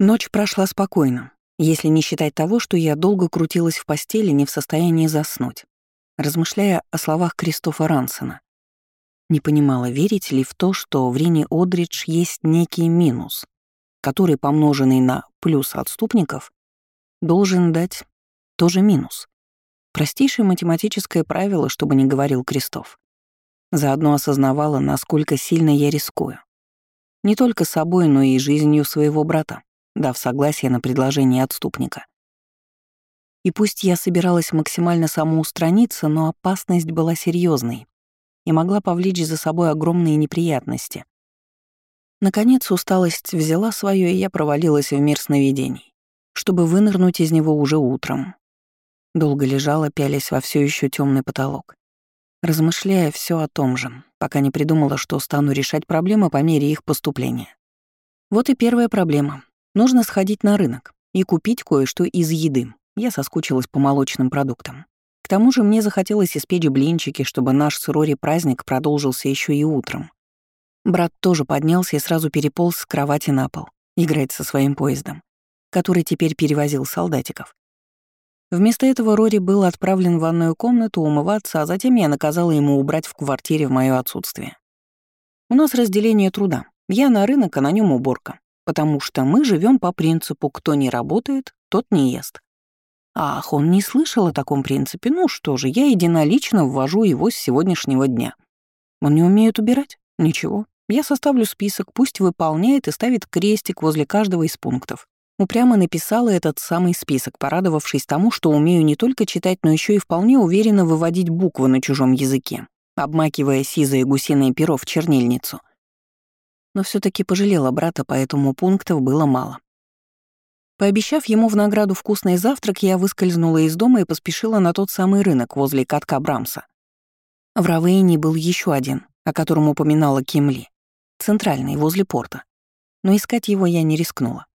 Ночь прошла спокойно, если не считать того, что я долго крутилась в постели, не в состоянии заснуть, размышляя о словах Кристофа Рансона. Не понимала, верить ли в то, что в Рине Одридж есть некий минус, который, помноженный на плюс отступников, должен дать тоже минус. Простейшее математическое правило, чтобы не говорил Крестов. Заодно осознавала, насколько сильно я рискую. Не только собой, но и жизнью своего брата, дав согласие на предложение отступника. И пусть я собиралась максимально самоустраниться, но опасность была серьезной и могла повлечь за собой огромные неприятности. Наконец усталость взяла свое, и я провалилась в мир сновидений, чтобы вынырнуть из него уже утром. Долго лежала, пялясь во все еще темный потолок, размышляя все о том же, пока не придумала, что стану решать проблемы по мере их поступления. Вот и первая проблема. Нужно сходить на рынок и купить кое-что из еды. Я соскучилась по молочным продуктам. К тому же мне захотелось испечь блинчики, чтобы наш с Рори праздник продолжился еще и утром. Брат тоже поднялся и сразу переполз с кровати на пол, играть со своим поездом, который теперь перевозил солдатиков. Вместо этого Рори был отправлен в ванную комнату умываться, а затем я наказала ему убрать в квартире в моё отсутствие. У нас разделение труда. Я на рынок, а на нем уборка. Потому что мы живем по принципу «кто не работает, тот не ест». Ах, он не слышал о таком принципе. Ну что же, я единолично ввожу его с сегодняшнего дня. Он не умеет убирать? Ничего. Я составлю список, пусть выполняет и ставит крестик возле каждого из пунктов. Упрямо написала этот самый список, порадовавшись тому, что умею не только читать, но еще и вполне уверенно выводить буквы на чужом языке, обмакивая сизое гусиное перо в чернильницу. Но все таки пожалела брата, поэтому пунктов было мало. Пообещав ему в награду вкусный завтрак, я выскользнула из дома и поспешила на тот самый рынок возле катка Брамса. В Равейне был еще один, о котором упоминала Кимли центральный, возле порта. Но искать его я не рискнула.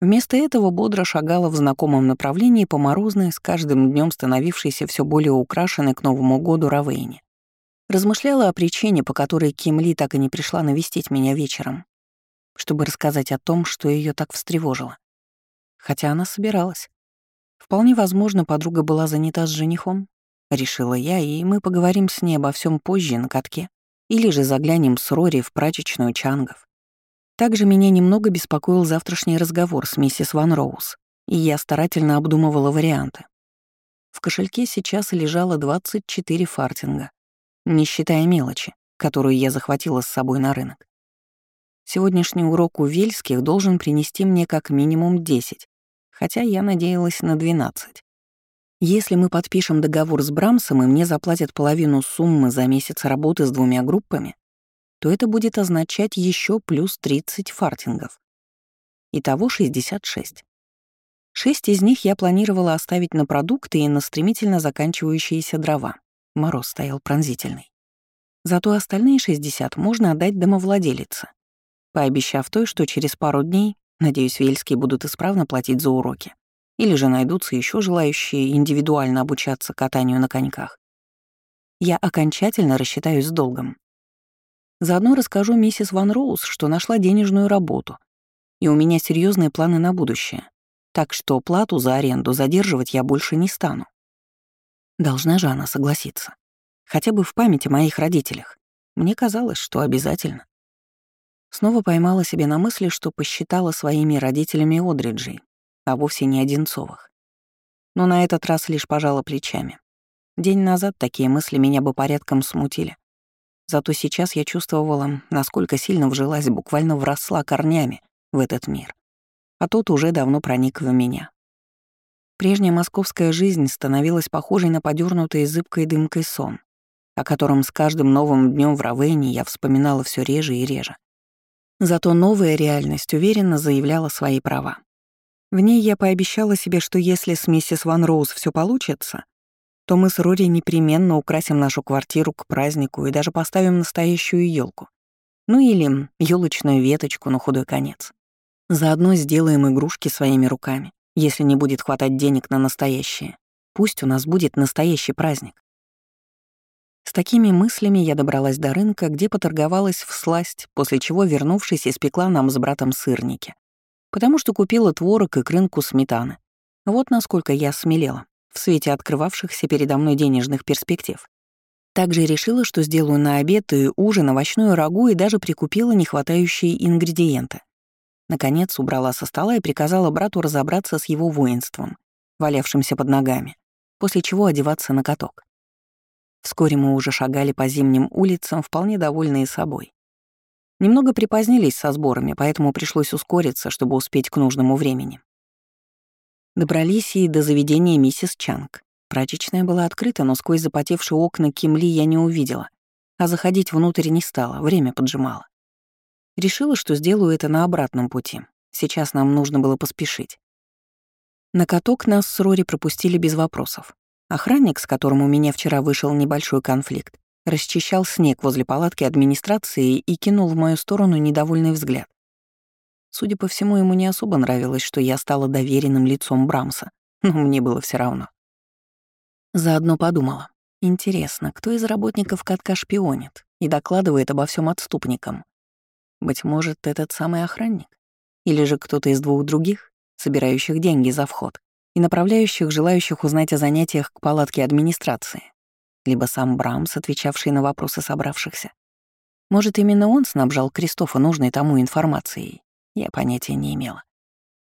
Вместо этого бодро шагала в знакомом направлении по морозной, с каждым днем становившейся все более украшенной к Новому году Равейне. Размышляла о причине, по которой Ким Ли так и не пришла навестить меня вечером, чтобы рассказать о том, что ее так встревожило. Хотя она собиралась. Вполне возможно, подруга была занята с женихом, решила я, и мы поговорим с ней обо всем позже на катке. Или же заглянем с Рори в прачечную Чангов. Также меня немного беспокоил завтрашний разговор с миссис Ван Роуз, и я старательно обдумывала варианты. В кошельке сейчас лежало 24 фартинга, не считая мелочи, которую я захватила с собой на рынок. Сегодняшний урок у Вельских должен принести мне как минимум 10, хотя я надеялась на 12. Если мы подпишем договор с Брамсом и мне заплатят половину суммы за месяц работы с двумя группами, то это будет означать еще плюс 30 фартингов. Итого 66. Шесть из них я планировала оставить на продукты и на стремительно заканчивающиеся дрова. Мороз стоял пронзительный. Зато остальные 60 можно отдать домовладелице, пообещав той, что через пару дней, надеюсь, вельские будут исправно платить за уроки. Или же найдутся еще желающие индивидуально обучаться катанию на коньках. Я окончательно рассчитаюсь с долгом. Заодно расскажу миссис Ван Роуз, что нашла денежную работу, и у меня серьезные планы на будущее, так что плату за аренду задерживать я больше не стану. Должна же она согласиться. Хотя бы в памяти о моих родителях. Мне казалось, что обязательно. Снова поймала себе на мысли, что посчитала своими родителями Одриджей, а вовсе не Одинцовых. Но на этот раз лишь пожала плечами. День назад такие мысли меня бы порядком смутили. Зато сейчас я чувствовала, насколько сильно вжилась, буквально вросла корнями в этот мир. А тот уже давно проник в меня. Прежняя московская жизнь становилась похожей на подернутый зыбкой дымкой сон, о котором с каждым новым днем в Равене я вспоминала все реже и реже. Зато новая реальность уверенно заявляла свои права. В ней я пообещала себе, что если с миссис Ван Роуз все получится, то мы с Рори непременно украсим нашу квартиру к празднику и даже поставим настоящую елку. Ну или елочную веточку на худой конец. Заодно сделаем игрушки своими руками, если не будет хватать денег на настоящее. Пусть у нас будет настоящий праздник. С такими мыслями я добралась до рынка, где поторговалась в сласть, после чего, вернувшись, испекла нам с братом сырники. потому что купила творог и крынку сметаны. Вот насколько я смелела в свете открывавшихся передо мной денежных перспектив. Также решила, что сделаю на обед и ужин овощную рагу и даже прикупила нехватающие ингредиенты. Наконец убрала со стола и приказала брату разобраться с его воинством, валявшимся под ногами, после чего одеваться на каток. Вскоре мы уже шагали по зимним улицам, вполне довольные собой. Немного припозднились со сборами, поэтому пришлось ускориться, чтобы успеть к нужному времени. Добрались и до заведения миссис Чанг. Прачечная была открыта, но сквозь запотевшие окна Кимли я не увидела, а заходить внутрь не стала, время поджимало. Решила, что сделаю это на обратном пути. Сейчас нам нужно было поспешить. На каток нас с Рори пропустили без вопросов. Охранник, с которым у меня вчера вышел небольшой конфликт, расчищал снег возле палатки администрации и кинул в мою сторону недовольный взгляд. Судя по всему, ему не особо нравилось, что я стала доверенным лицом Брамса, но мне было все равно. Заодно подумала. Интересно, кто из работников катка шпионит и докладывает обо всем отступникам? Быть может, этот самый охранник? Или же кто-то из двух других, собирающих деньги за вход и направляющих желающих узнать о занятиях к палатке администрации? Либо сам Брамс, отвечавший на вопросы собравшихся? Может, именно он снабжал Кристофа нужной тому информацией? Я понятия не имела.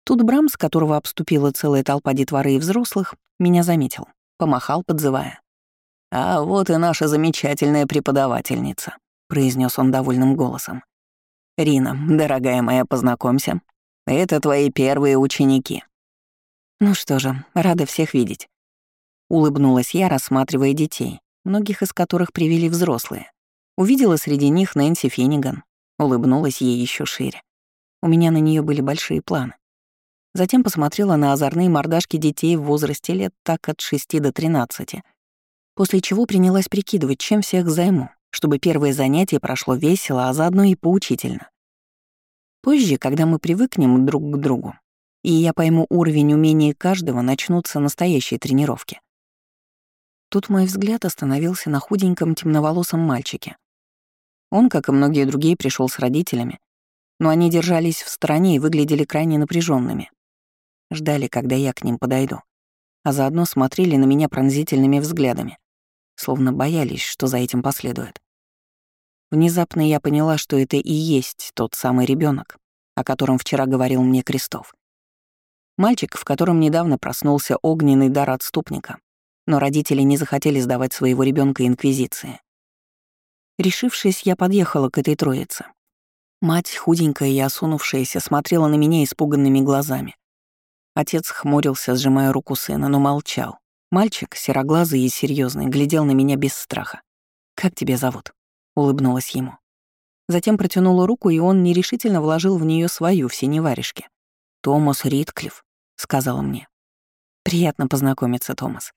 Тут Брамс, которого обступила целая толпа детворы и взрослых, меня заметил помахал, подзывая. «А вот и наша замечательная преподавательница», — произнес он довольным голосом. «Рина, дорогая моя, познакомься. Это твои первые ученики». «Ну что же, рада всех видеть». Улыбнулась я, рассматривая детей, многих из которых привели взрослые. Увидела среди них Нэнси Финниган, улыбнулась ей еще шире. У меня на нее были большие планы. Затем посмотрела на озорные мордашки детей в возрасте лет так от 6 до 13, после чего принялась прикидывать, чем всех займу, чтобы первое занятие прошло весело, а заодно и поучительно. Позже, когда мы привыкнем друг к другу, и я пойму уровень умений каждого, начнутся настоящие тренировки. Тут мой взгляд остановился на худеньком темноволосом мальчике. Он, как и многие другие, пришел с родителями, но они держались в стороне и выглядели крайне напряженными ждали, когда я к ним подойду, а заодно смотрели на меня пронзительными взглядами, словно боялись, что за этим последует. Внезапно я поняла, что это и есть тот самый ребенок, о котором вчера говорил мне Крестов. Мальчик, в котором недавно проснулся огненный дар отступника, но родители не захотели сдавать своего ребенка инквизиции. Решившись, я подъехала к этой троице. Мать, худенькая и осунувшаяся, смотрела на меня испуганными глазами. Отец хмурился, сжимая руку сына, но молчал. Мальчик, сероглазый и серьезный, глядел на меня без страха. «Как тебя зовут?» — улыбнулась ему. Затем протянула руку, и он нерешительно вложил в нее свою в синей варежке. «Томас Ритклифф», — сказала мне. «Приятно познакомиться, Томас.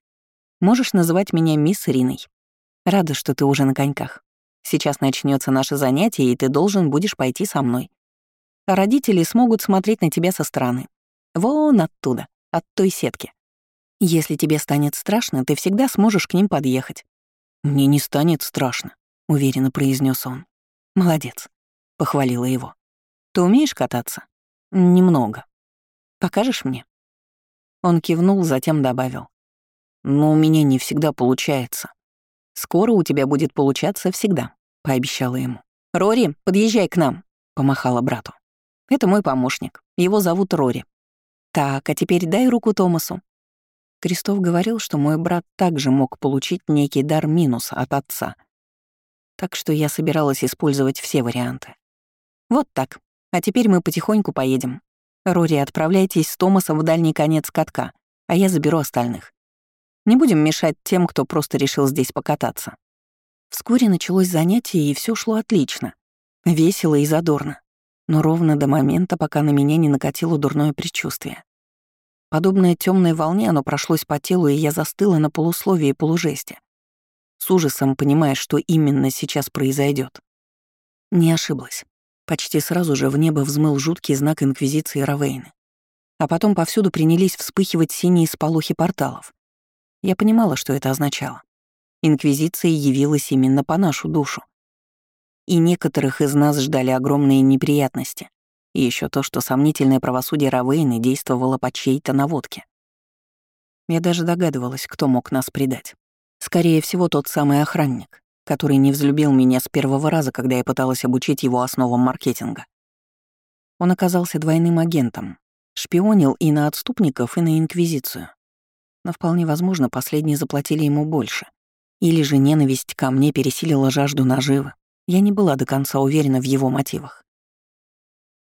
Можешь называть меня мисс Риной. Рада, что ты уже на коньках. Сейчас начнется наше занятие, и ты должен будешь пойти со мной. Родители смогут смотреть на тебя со стороны. Вон оттуда, от той сетки. Если тебе станет страшно, ты всегда сможешь к ним подъехать. Мне не станет страшно, уверенно произнес он. Молодец, похвалила его. Ты умеешь кататься? Немного. Покажешь мне? Он кивнул, затем добавил. Но у меня не всегда получается. Скоро у тебя будет получаться всегда, пообещала ему. Рори, подъезжай к нам, помахала брату. Это мой помощник. Его зовут Рори. «Так, а теперь дай руку Томасу». Крестов говорил, что мой брат также мог получить некий дар минус от отца. Так что я собиралась использовать все варианты. Вот так. А теперь мы потихоньку поедем. Рори, отправляйтесь с Томасом в дальний конец катка, а я заберу остальных. Не будем мешать тем, кто просто решил здесь покататься. Вскоре началось занятие, и все шло отлично. Весело и задорно но ровно до момента, пока на меня не накатило дурное предчувствие. Подобное темной волне оно прошлось по телу, и я застыла на полусловии полужесте, с ужасом понимая, что именно сейчас произойдет. Не ошиблась. Почти сразу же в небо взмыл жуткий знак Инквизиции Равейны. А потом повсюду принялись вспыхивать синие сполохи порталов. Я понимала, что это означало. Инквизиция явилась именно по нашу душу и некоторых из нас ждали огромные неприятности. И еще то, что сомнительное правосудие Равейны действовало по чьей-то наводке. Я даже догадывалась, кто мог нас предать. Скорее всего, тот самый охранник, который не взлюбил меня с первого раза, когда я пыталась обучить его основам маркетинга. Он оказался двойным агентом, шпионил и на отступников, и на Инквизицию. Но вполне возможно, последние заплатили ему больше. Или же ненависть ко мне пересилила жажду наживы. Я не была до конца уверена в его мотивах.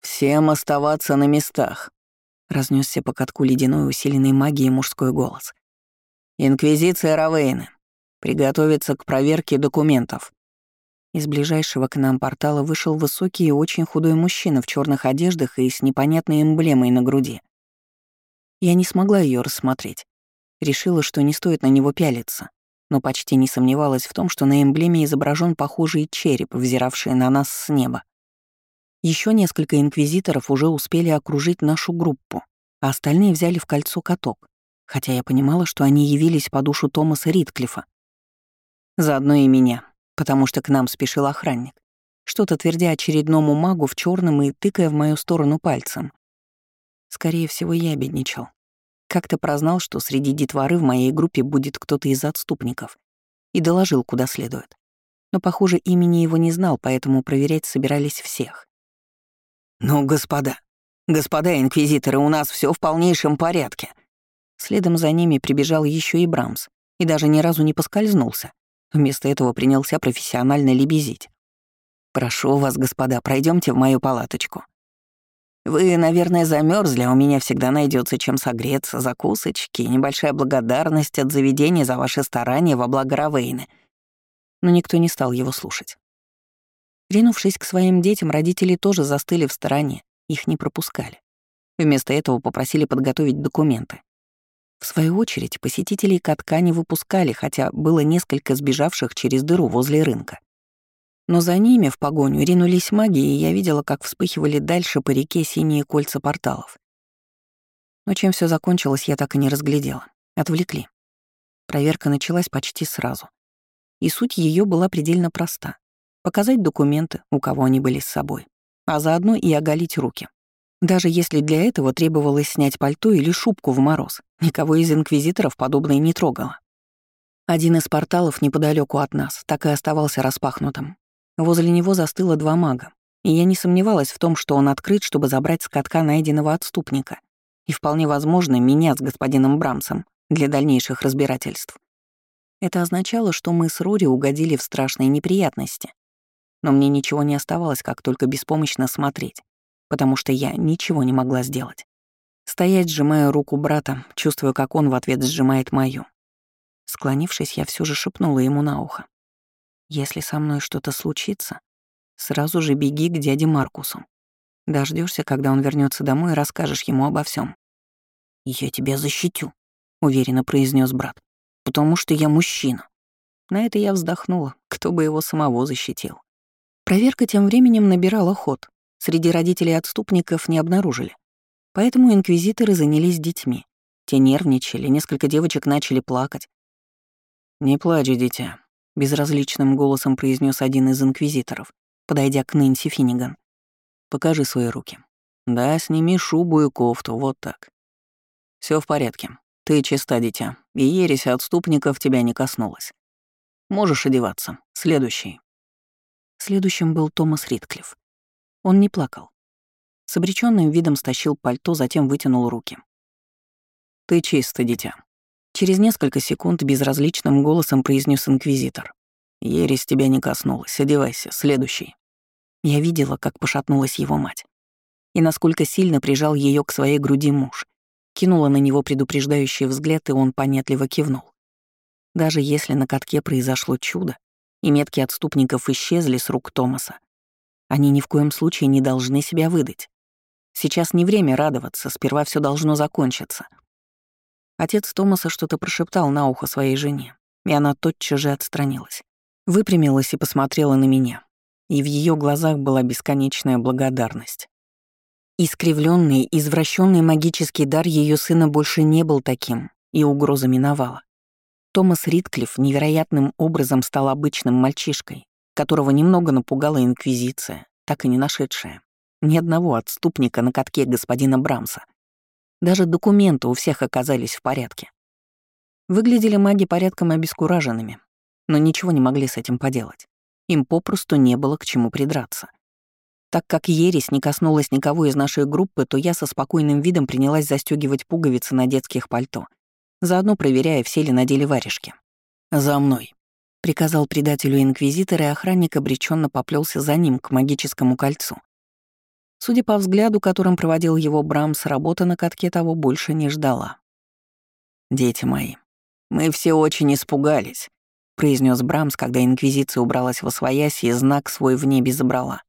«Всем оставаться на местах», — разнесся по катку ледяной усиленной магией мужской голос. «Инквизиция Равейны. Приготовиться к проверке документов». Из ближайшего к нам портала вышел высокий и очень худой мужчина в черных одеждах и с непонятной эмблемой на груди. Я не смогла ее рассмотреть. Решила, что не стоит на него пялиться, но почти не сомневалась в том, что на эмблеме изображен похожий череп, взиравший на нас с неба. Еще несколько инквизиторов уже успели окружить нашу группу, а остальные взяли в кольцо каток, хотя я понимала, что они явились по душу Томаса Ритклифа. Заодно и меня, потому что к нам спешил охранник, что-то твердя очередному магу в черном и тыкая в мою сторону пальцем. Скорее всего, я бедничал. Как-то прознал, что среди детворы в моей группе будет кто-то из отступников, и доложил куда следует. Но, похоже, имени его не знал, поэтому проверять собирались всех. «Ну, господа, господа инквизиторы, у нас все в полнейшем порядке». Следом за ними прибежал еще и Брамс, и даже ни разу не поскользнулся. Вместо этого принялся профессионально лебезить. «Прошу вас, господа, пройдемте в мою палаточку. Вы, наверное, замерзли, а у меня всегда найдется чем согреться, закусочки, небольшая благодарность от заведения за ваши старания во благо Равейны». Но никто не стал его слушать. Ринувшись к своим детям, родители тоже застыли в стороне, их не пропускали. Вместо этого попросили подготовить документы. В свою очередь, посетителей катка не выпускали, хотя было несколько сбежавших через дыру возле рынка. Но за ними в погоню ринулись маги, и я видела, как вспыхивали дальше по реке синие кольца порталов. Но чем все закончилось, я так и не разглядела. Отвлекли. Проверка началась почти сразу. И суть ее была предельно проста показать документы, у кого они были с собой, а заодно и оголить руки. Даже если для этого требовалось снять пальто или шубку в мороз, никого из инквизиторов подобное не трогало. Один из порталов неподалеку от нас так и оставался распахнутым. Возле него застыло два мага, и я не сомневалась в том, что он открыт, чтобы забрать с катка найденного отступника, и вполне возможно меня с господином Брамсом для дальнейших разбирательств. Это означало, что мы с Рори угодили в страшные неприятности, но мне ничего не оставалось, как только беспомощно смотреть, потому что я ничего не могла сделать. Стоять, сжимая руку брата, чувствуя, как он в ответ сжимает мою. Склонившись, я все же шепнула ему на ухо. «Если со мной что-то случится, сразу же беги к дяде Маркусу. Дождешься, когда он вернется домой, и расскажешь ему обо всем. «Я тебя защитю», — уверенно произнес брат, «потому что я мужчина». На это я вздохнула, кто бы его самого защитил. Проверка тем временем набирала ход. Среди родителей отступников не обнаружили. Поэтому инквизиторы занялись детьми. Те нервничали, несколько девочек начали плакать. «Не плачь, дитя», — безразличным голосом произнес один из инквизиторов, подойдя к Нэнси Финниган. «Покажи свои руки. Да, сними шубу и кофту, вот так. Все в порядке. Ты чиста, дитя, и ересь отступников тебя не коснулась. Можешь одеваться. Следующий». Следующим был Томас Ритклифф. Он не плакал. С обречённым видом стащил пальто, затем вытянул руки. «Ты чисто, дитя». Через несколько секунд безразличным голосом произнес инквизитор. «Ересь тебя не коснулась. Одевайся. Следующий». Я видела, как пошатнулась его мать. И насколько сильно прижал ее к своей груди муж. Кинула на него предупреждающий взгляд, и он понятливо кивнул. Даже если на катке произошло чудо, и метки отступников исчезли с рук Томаса. Они ни в коем случае не должны себя выдать. Сейчас не время радоваться, сперва все должно закончиться. Отец Томаса что-то прошептал на ухо своей жене, и она тотчас же отстранилась. Выпрямилась и посмотрела на меня, и в ее глазах была бесконечная благодарность. Искривленный, извращенный магический дар ее сына больше не был таким, и угроза миновала. Томас Ритклифф невероятным образом стал обычным мальчишкой, которого немного напугала Инквизиция, так и не нашедшая. Ни одного отступника на катке господина Брамса. Даже документы у всех оказались в порядке. Выглядели маги порядком обескураженными, но ничего не могли с этим поделать. Им попросту не было к чему придраться. Так как ересь не коснулась никого из нашей группы, то я со спокойным видом принялась застегивать пуговицы на детских пальто, заодно проверяя, все ли надели варежки. «За мной», — приказал предателю инквизитор, и охранник обреченно поплелся за ним к магическому кольцу. Судя по взгляду, которым проводил его Брамс, работа на катке того больше не ждала. «Дети мои, мы все очень испугались», — произнес Брамс, когда Инквизиция убралась во своясь и знак свой в небе забрала.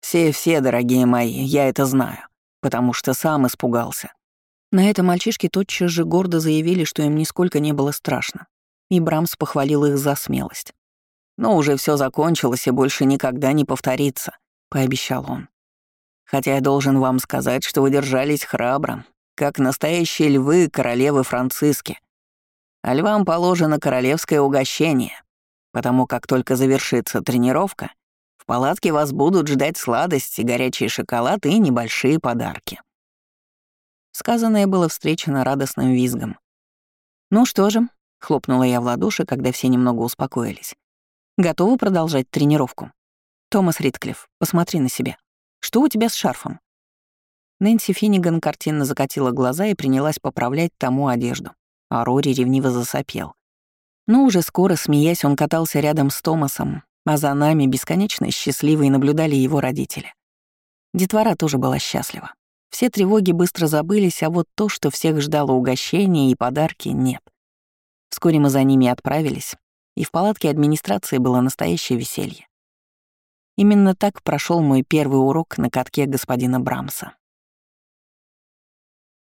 «Все-все, дорогие мои, я это знаю, потому что сам испугался». На это мальчишки тотчас же гордо заявили, что им нисколько не было страшно, и Брамс похвалил их за смелость. «Но уже все закончилось и больше никогда не повторится», — пообещал он. «Хотя я должен вам сказать, что вы держались храбро, как настоящие львы королевы Франциски. А львам положено королевское угощение, потому как только завершится тренировка, в палатке вас будут ждать сладости, горячий шоколад и небольшие подарки». Сказанное было встречено радостным визгом. «Ну что же», — хлопнула я в ладоши, когда все немного успокоились. «Готовы продолжать тренировку? Томас Ритклифф, посмотри на себя. Что у тебя с шарфом?» Нэнси Финниган картинно закатила глаза и принялась поправлять тому одежду, а Рори ревниво засопел. Но уже скоро, смеясь, он катался рядом с Томасом, а за нами бесконечно счастливые наблюдали его родители. Детвора тоже была счастлива. Все тревоги быстро забылись, а вот то, что всех ждало угощения и подарки, нет. Вскоре мы за ними отправились, и в палатке администрации было настоящее веселье. Именно так прошел мой первый урок на катке господина Брамса.